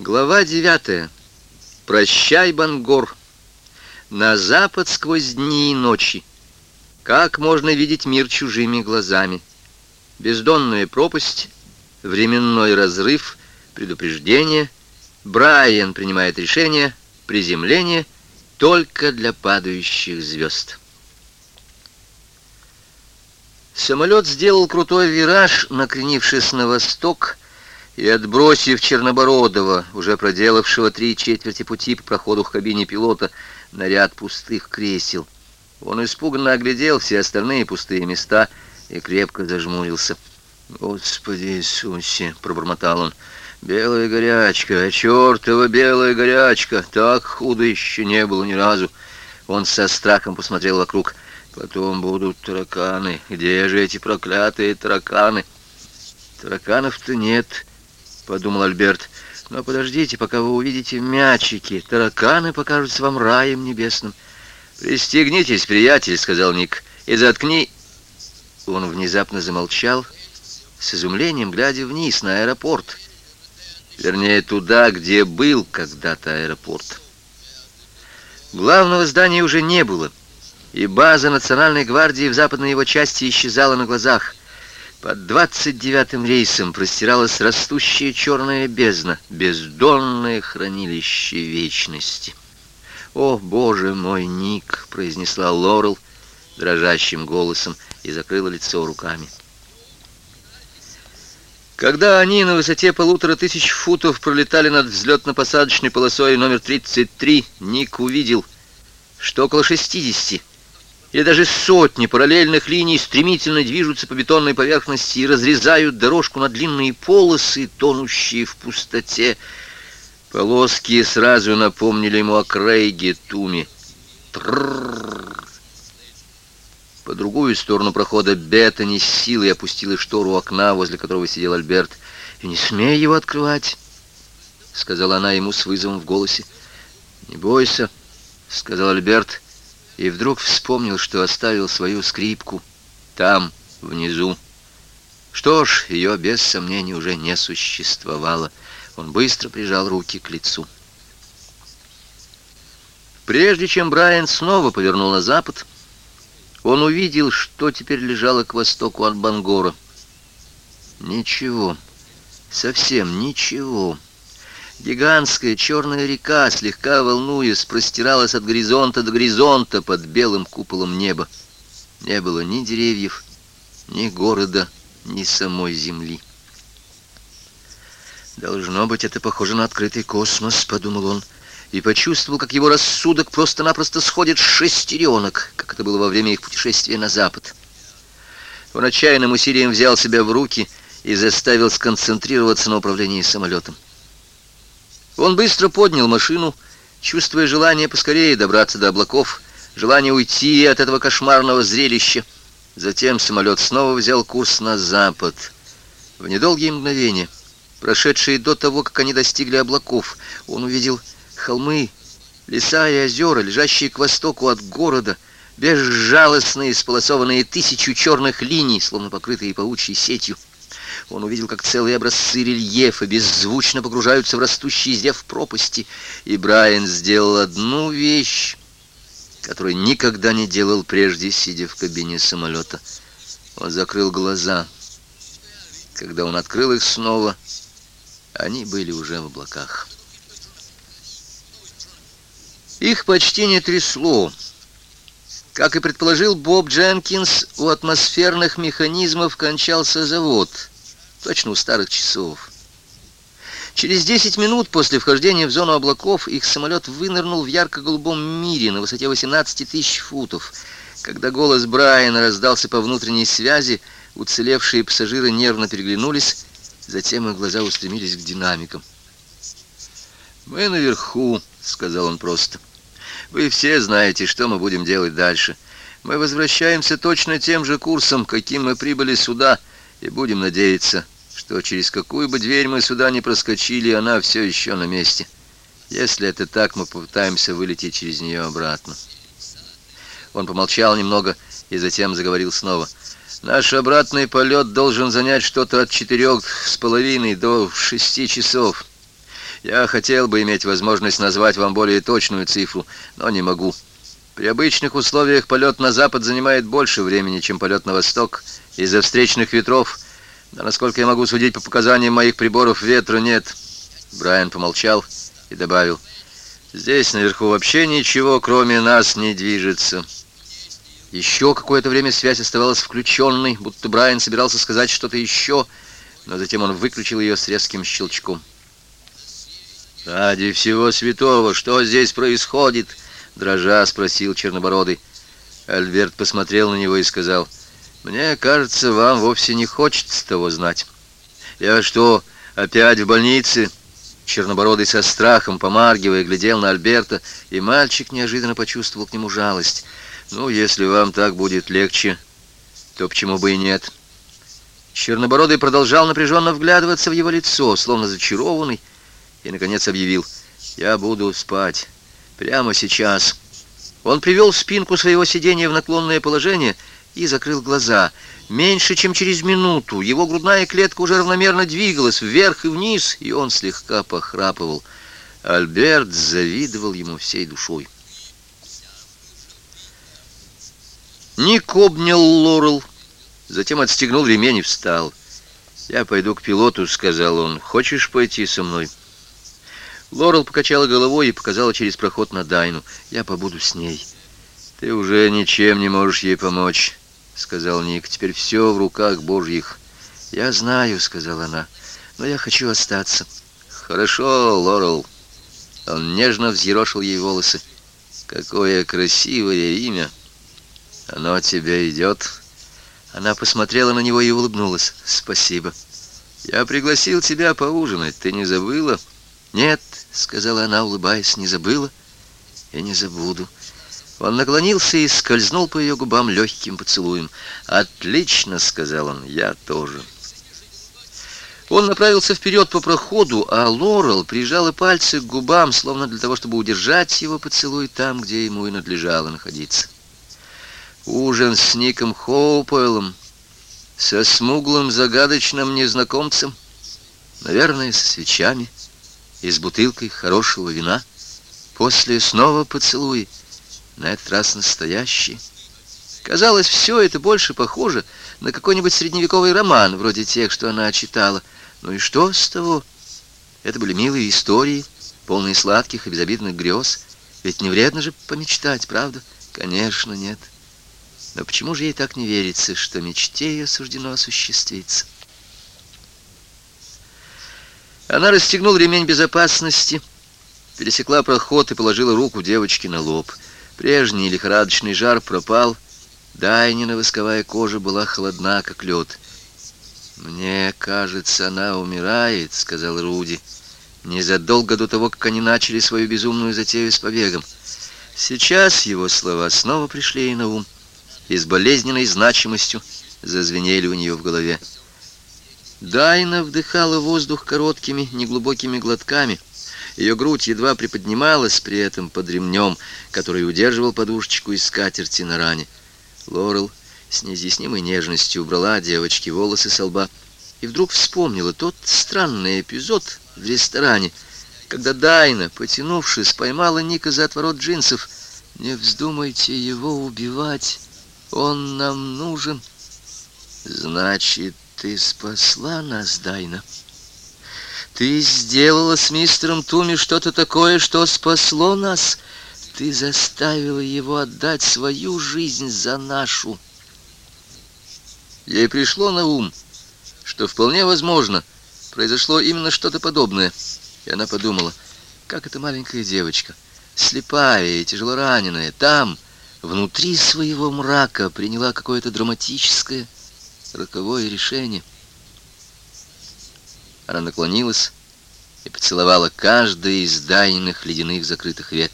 Глава девятая. Прощай, Бангор. На запад сквозь дни и ночи. Как можно видеть мир чужими глазами? Бездонная пропасть, временной разрыв, предупреждение. Брайан принимает решение, приземление только для падающих звезд. Самолет сделал крутой вираж, накренившись на восток, и, отбросив Чернобородова, уже проделавшего три четверти пути по проходу к кабине пилота, на ряд пустых кресел, он испуганно оглядел все остальные пустые места и крепко зажмурился. «Господи Иисусе!» — пробормотал он. «Белая горячка, чертова белая горячка! Так худо еще не было ни разу!» Он со страхом посмотрел вокруг. «Потом будут тараканы. Где же эти проклятые тараканы?» «Тараканов-то нет», подумал Альберт. Но подождите, пока вы увидите мячики. Тараканы покажутся вам раем небесным. Пристегнитесь, приятель, сказал Ник, и заткни. Он внезапно замолчал, с изумлением глядя вниз на аэропорт. Вернее, туда, где был когда-то аэропорт. Главного здания уже не было, и база Национальной гвардии в западной его части исчезала на глазах. Под двадцать девятым рейсом простиралась растущая черная бездна, бездонное хранилище вечности. «О, боже мой, Ник!» — произнесла Лорел дрожащим голосом и закрыла лицо руками. Когда они на высоте полутора тысяч футов пролетали над взлетно-посадочной полосой номер 33, Ник увидел, что около шестидесяти или даже сотни параллельных линий стремительно движутся по бетонной поверхности и разрезают дорожку на длинные полосы, тонущие в пустоте. Полоски сразу напомнили ему о Крейге Туме. По другую сторону прохода Беттани с силой опустила штору окна, возле которого сидел Альберт. «И не смей его открывать!» — сказала она ему с вызовом в голосе. «Не бойся», — сказал Альберт, — и вдруг вспомнил, что оставил свою скрипку там, внизу. Что ж, ее без сомнения уже не существовало. Он быстро прижал руки к лицу. Прежде чем Брайан снова повернул на запад, он увидел, что теперь лежало к востоку от Бангора. Ничего, совсем ничего. Гигантская черная река, слегка волнуясь, простиралась от горизонта до горизонта под белым куполом неба. Не было ни деревьев, ни города, ни самой земли. «Должно быть, это похоже на открытый космос», — подумал он, и почувствовал, как его рассудок просто-напросто сходит с шестеренок, как это было во время их путешествия на запад. Он отчаянным усилием взял себя в руки и заставил сконцентрироваться на управлении самолетом. Он быстро поднял машину, чувствуя желание поскорее добраться до облаков, желание уйти от этого кошмарного зрелища. Затем самолет снова взял курс на запад. В недолгие мгновения, прошедшие до того, как они достигли облаков, он увидел холмы, леса и озера, лежащие к востоку от города, безжалостные, сполосованные тысячу черных линий, словно покрытые паучьей сетью. Он увидел, как целые образцы рельефа беззвучно погружаются в растущий зев пропасти, и Брайан сделал одну вещь, которую никогда не делал прежде, сидя в кабине самолета. Он закрыл глаза. Когда он открыл их снова, они были уже в облаках. Их почти не трясло. Как и предположил Боб Дженкинс, у атмосферных механизмов кончался завод — точно у старых часов. Через 10 минут после вхождения в зону облаков их самолет вынырнул в ярко-голубом мире на высоте 18 тысяч футов. Когда голос Брайана раздался по внутренней связи, уцелевшие пассажиры нервно переглянулись, затем их глаза устремились к динамикам. «Мы наверху», — сказал он просто. «Вы все знаете, что мы будем делать дальше. Мы возвращаемся точно тем же курсом, каким мы прибыли сюда, и будем надеяться, что через какую бы дверь мы сюда не проскочили, она все еще на месте. Если это так, мы попытаемся вылететь через нее обратно. Он помолчал немного и затем заговорил снова. Наш обратный полет должен занять что-то от четырех с половиной до шести часов. Я хотел бы иметь возможность назвать вам более точную цифру, но не могу. При обычных условиях полет на запад занимает больше времени, чем полет на восток, из-за встречных ветров. Да, насколько я могу судить по показаниям моих приборов, ветра нет. Брайан помолчал и добавил, «Здесь наверху вообще ничего, кроме нас, не движется». Еще какое-то время связь оставалась включенной, будто Брайан собирался сказать что-то еще, но затем он выключил ее с резким щелчком. «Ради всего святого, что здесь происходит?» Дрожа спросил Чернобородый. Альберт посмотрел на него и сказал, «Мне кажется, вам вовсе не хочется того знать. Я что, опять в больнице?» Чернобородый со страхом, помаргивая, глядел на Альберта, и мальчик неожиданно почувствовал к нему жалость. «Ну, если вам так будет легче, то почему бы и нет?» Чернобородый продолжал напряженно вглядываться в его лицо, словно зачарованный, и, наконец, объявил, «Я буду спать. Прямо сейчас». Он привел спинку своего сиденья в наклонное положение и закрыл глаза. Меньше чем через минуту его грудная клетка уже равномерно двигалась вверх и вниз, и он слегка похрапывал. Альберт завидовал ему всей душой. Ник обнял Лорел, затем отстегнул ремень и встал. «Я пойду к пилоту», — сказал он. «Хочешь пойти со мной?» Лорел покачала головой и показала через проход на Дайну. «Я побуду с ней». «Ты уже ничем не можешь ей помочь», — сказал Ник. «Теперь все в руках Божьих». «Я знаю», — сказала она, — «но я хочу остаться». «Хорошо, Лорел». Он нежно взъерошил ей волосы. «Какое красивое имя!» «Оно тебе идет?» Она посмотрела на него и улыбнулась. «Спасибо. Я пригласил тебя поужинать. Ты не забыла?» «Нет», — сказала она, улыбаясь, — «не забыла и не забуду». Он наклонился и скользнул по ее губам легким поцелуем. «Отлично», — сказал он, — «я тоже». Он направился вперед по проходу, а Лорел прижала пальцы к губам, словно для того, чтобы удержать его поцелуй там, где ему и надлежало находиться. Ужин с Ником Хоупоэлом, со смуглым загадочным незнакомцем, наверное, со свечами и с бутылкой хорошего вина. После снова поцелуй, на этот раз настоящий. Казалось, все это больше похоже на какой-нибудь средневековый роман, вроде тех, что она читала. Ну и что с того? Это были милые истории, полные сладких и безобидных грез. Ведь не вредно же помечтать, правда? Конечно, нет. — но почему же ей так не верится, что мечте ее суждено осуществиться? Она расстегнула ремень безопасности, пересекла проход и положила руку девочке на лоб. Прежний лихорадочный жар пропал, Дайнина восковая кожа была холодна, как лед. «Мне кажется, она умирает», — сказал Руди, незадолго до того, как они начали свою безумную затею с побегом. Сейчас его слова снова пришли ей на ум и с болезненной значимостью зазвенели у нее в голове. Дайна вдыхала воздух короткими, неглубокими глотками. Ее грудь едва приподнималась при этом под ремнем, который удерживал подушечку из скатерти на ране. Лорел с неизъяснимой нежностью убрала девочке волосы со лба и вдруг вспомнила тот странный эпизод в ресторане, когда Дайна, потянувшись, поймала Ника за отворот джинсов. «Не вздумайте его убивать!» Он нам нужен. Значит, ты спасла нас, Дайна. Ты сделала с мистером Туми что-то такое, что спасло нас. Ты заставила его отдать свою жизнь за нашу. Ей пришло на ум, что вполне возможно произошло именно что-то подобное. И она подумала, как эта маленькая девочка, слепая и тяжело раненая, там, внутри своего мрака приняла какое-то драматическое, роковое решение. Она наклонилась и поцеловала каждый из дайных ледяных закрытых век.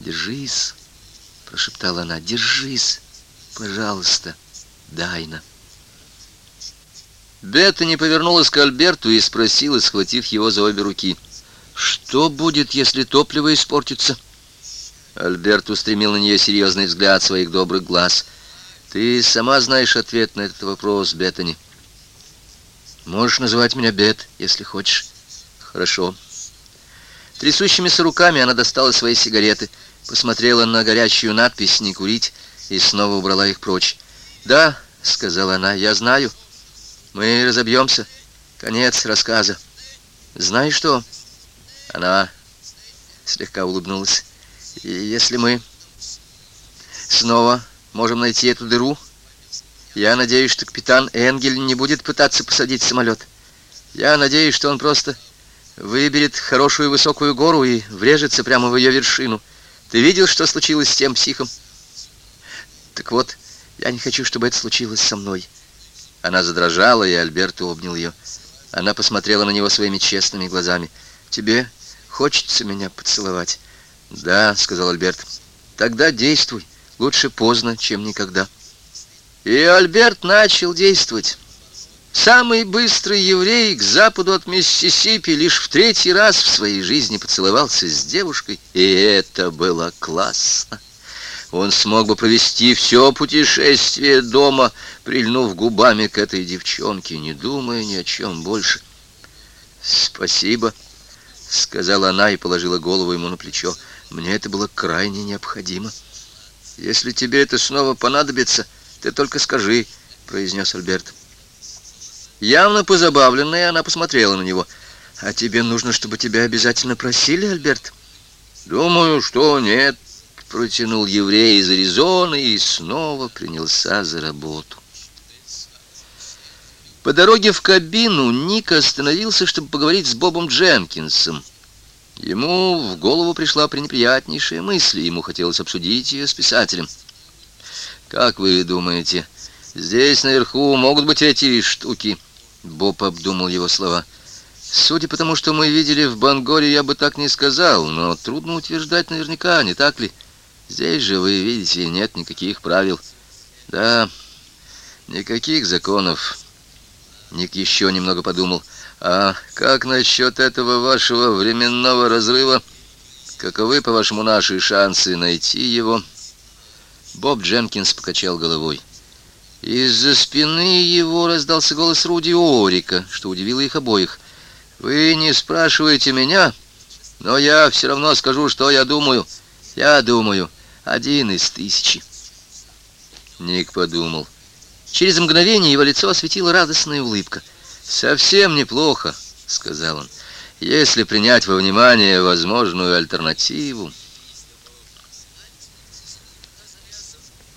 «Держись!» — прошептала она. «Держись, пожалуйста, Дайна!» Бетта не повернулась к Альберту и спросила, схватив его за обе руки. «Что будет, если топливо испортится?» Альберт устремил на нее серьезный взгляд своих добрых глаз. «Ты сама знаешь ответ на этот вопрос, Беттани. Можешь называть меня Бет, если хочешь. Хорошо. Трясущимися руками она достала свои сигареты, посмотрела на горящую надпись «Не курить» и снова убрала их прочь. «Да», — сказала она, — «я знаю. Мы разобьемся. Конец рассказа. Знаешь что?» Она слегка улыбнулась. «Если мы снова можем найти эту дыру, я надеюсь, что капитан Энгель не будет пытаться посадить самолет. Я надеюсь, что он просто выберет хорошую высокую гору и врежется прямо в ее вершину. Ты видел, что случилось с тем психом? Так вот, я не хочу, чтобы это случилось со мной. Она задрожала, и Альберт обнял ее. Она посмотрела на него своими честными глазами. «Тебе хочется меня поцеловать?» «Да», — сказал Альберт. «Тогда действуй. Лучше поздно, чем никогда». И Альберт начал действовать. Самый быстрый еврей к западу от Миссисипи лишь в третий раз в своей жизни поцеловался с девушкой, и это было классно. Он смог бы провести все путешествие дома, прильнув губами к этой девчонке, не думая ни о чем больше. «Спасибо», — сказала она и положила голову ему на плечо. «Мне это было крайне необходимо». «Если тебе это снова понадобится, ты только скажи», — произнес Альберт. Явно позабавленная, она посмотрела на него. «А тебе нужно, чтобы тебя обязательно просили, Альберт?» «Думаю, что нет», — протянул еврей из Аризоны и снова принялся за работу. По дороге в кабину Ник остановился, чтобы поговорить с Бобом Дженкинсом. Ему в голову пришла пренеприятнейшая мысль, ему хотелось обсудить ее с писателем. «Как вы думаете, здесь наверху могут быть эти штуки?» Боб обдумал его слова. «Судя по тому, что мы видели в Бангоре, я бы так не сказал, но трудно утверждать наверняка, не так ли? Здесь же, вы видите, нет никаких правил. Да, никаких законов». Ник еще немного подумал. «А как насчет этого вашего временного разрыва? Каковы, по-вашему, наши шансы найти его?» Боб Дженкинс покачал головой. Из-за спины его раздался голос Руди Орика, что удивило их обоих. «Вы не спрашиваете меня, но я все равно скажу, что я думаю. Я думаю, один из тысячи». Ник подумал. Через мгновение его лицо осветила радостная улыбка. «Совсем неплохо», — сказал он, — «если принять во внимание возможную альтернативу».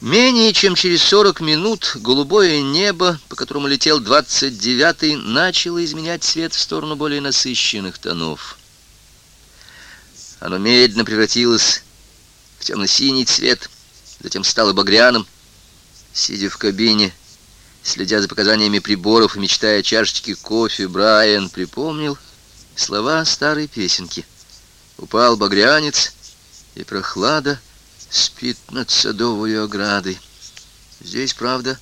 Менее чем через 40 минут голубое небо, по которому летел 29-й, начало изменять цвет в сторону более насыщенных тонов. Оно медленно превратилось в темно-синий цвет, затем стало багряным. Сидя в кабине, следя за показаниями приборов и мечтая о чашечке кофе, Брайан припомнил слова старой песенки. Упал багрянец, и прохлада — спит над садовой оградой. Здесь, правда,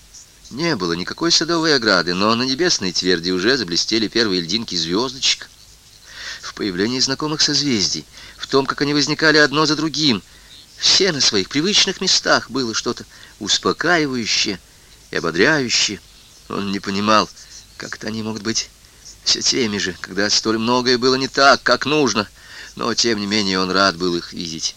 не было никакой садовой ограды, но на небесной тверди уже заблестели первые льдинки звездочек. В появлении знакомых созвездий, в том, как они возникали одно за другим, все на своих привычных местах было что-то успокаивающее и ободряющее. Он не понимал, как-то они могут быть все теми же, когда столь многое было не так, как нужно, но, тем не менее, он рад был их видеть.